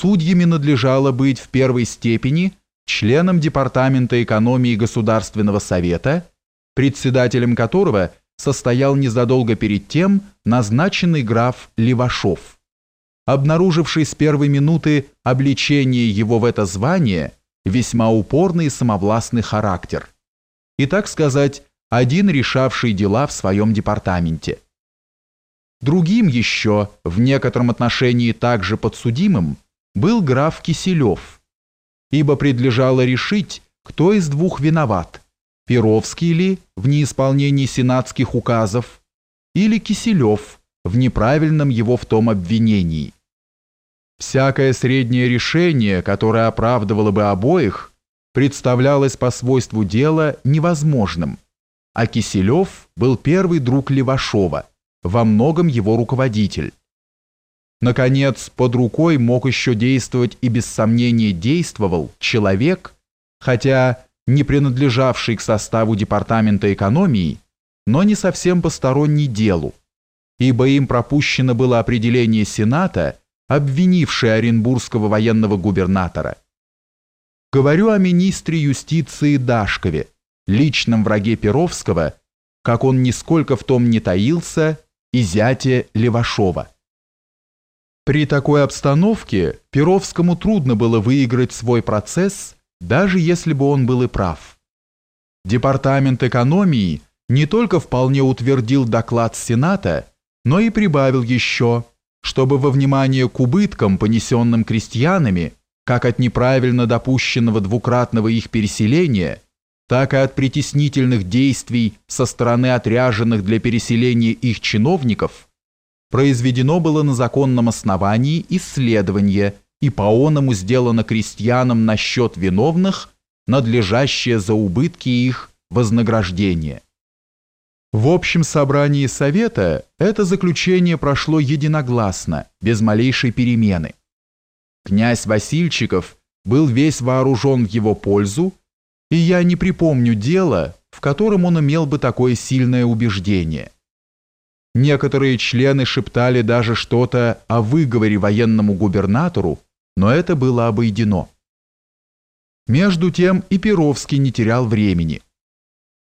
судьями надлежало быть в первой степени членом Департамента экономии Государственного совета, председателем которого состоял незадолго перед тем назначенный граф Левашов. Обнаруживший с первой минуты обличение его в это звание весьма упорный и самовластный характер. И, так сказать, один решавший дела в своем департаменте. Другим еще, в некотором отношении также подсудимым, был граф Киселев, ибо предлежало решить, кто из двух виноват, Перовский ли в неисполнении сенатских указов, или Киселев в неправильном его в том обвинении. Всякое среднее решение, которое оправдывало бы обоих, представлялось по свойству дела невозможным, а Киселев был первый друг Левашова, во многом его руководитель. Наконец, под рукой мог еще действовать и без сомнения действовал человек, хотя не принадлежавший к составу Департамента экономии, но не совсем посторонний делу, ибо им пропущено было определение Сената, обвинившее Оренбургского военного губернатора. Говорю о министре юстиции Дашкове, личном враге Перовского, как он нисколько в том не таился, и зяте Левашова. При такой обстановке Перовскому трудно было выиграть свой процесс, даже если бы он был и прав. Департамент экономии не только вполне утвердил доклад Сената, но и прибавил еще, чтобы во внимание к убыткам, понесенным крестьянами, как от неправильно допущенного двукратного их переселения, так и от притеснительных действий со стороны отряженных для переселения их чиновников – произведено было на законном основании исследование, и по оному сделано крестьянам на счет виновных, надлежащее за убытки их вознаграждение. В общем собрании Совета это заключение прошло единогласно, без малейшей перемены. Князь Васильчиков был весь вооружен в его пользу, и я не припомню дела, в котором он имел бы такое сильное убеждение – Некоторые члены шептали даже что-то о выговоре военному губернатору, но это было обойдено. Между тем и Перовский не терял времени.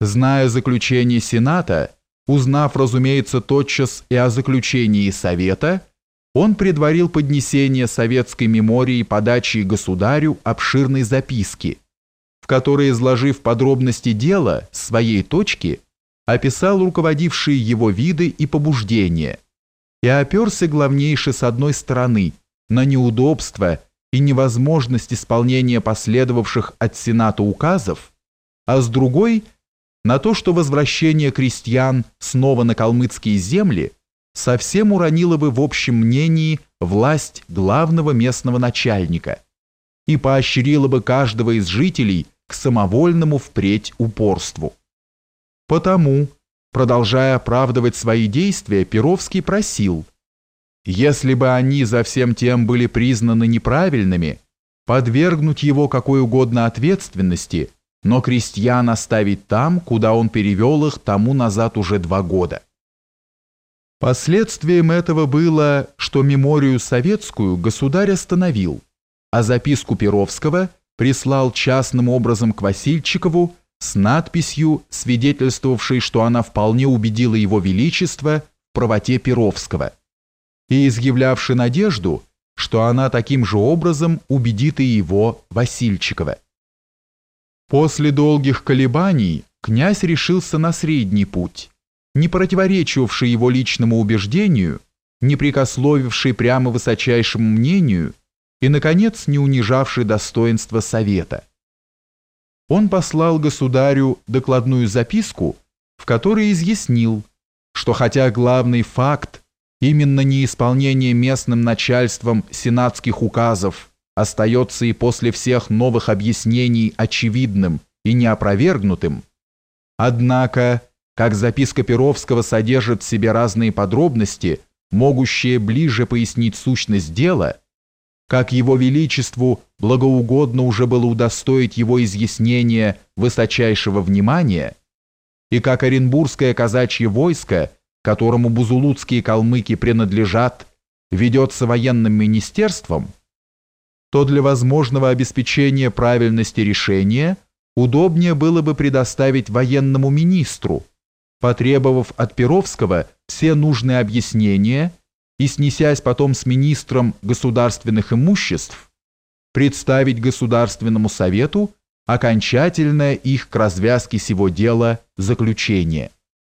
Зная заключение Сената, узнав, разумеется, тотчас и о заключении Совета, он предварил поднесение советской мемории подачи государю обширной записки, в которой, изложив подробности дела с своей точки, описал руководившие его виды и побуждения и оперся главнейше с одной стороны на неудобство и невозможность исполнения последовавших от Сената указов, а с другой – на то, что возвращение крестьян снова на калмыцкие земли совсем уронило бы в общем мнении власть главного местного начальника и поощрило бы каждого из жителей к самовольному впредь упорству. Потому, продолжая оправдывать свои действия, Перовский просил, если бы они за всем тем были признаны неправильными, подвергнуть его какой угодно ответственности, но крестьян оставить там, куда он перевел их тому назад уже два года. Последствием этого было, что меморию советскую государь остановил, а записку Перовского прислал частным образом к Васильчикову с надписью, свидетельствовавшей, что она вполне убедила его величество в правоте Перовского, и изъявлявшей надежду, что она таким же образом убедит и его Васильчикова. После долгих колебаний князь решился на средний путь, не противоречивший его личному убеждению, не прикословивший прямо высочайшему мнению и, наконец, не унижавший достоинства совета – он послал государю докладную записку, в которой изъяснил, что хотя главный факт, именно неисполнение местным начальством сенатских указов, остается и после всех новых объяснений очевидным и неопровергнутым, однако, как записка Перовского содержит в себе разные подробности, могущие ближе пояснить сущность дела, как его величеству благоугодно уже было удостоить его изъяснения высочайшего внимания, и как Оренбургское казачье войско, которому бузулуцкие калмыки принадлежат, ведется военным министерством, то для возможного обеспечения правильности решения удобнее было бы предоставить военному министру, потребовав от Перовского все нужные объяснения и снесясь потом с министром государственных имуществ, представить Государственному совету окончательное их к развязке сего дела заключение.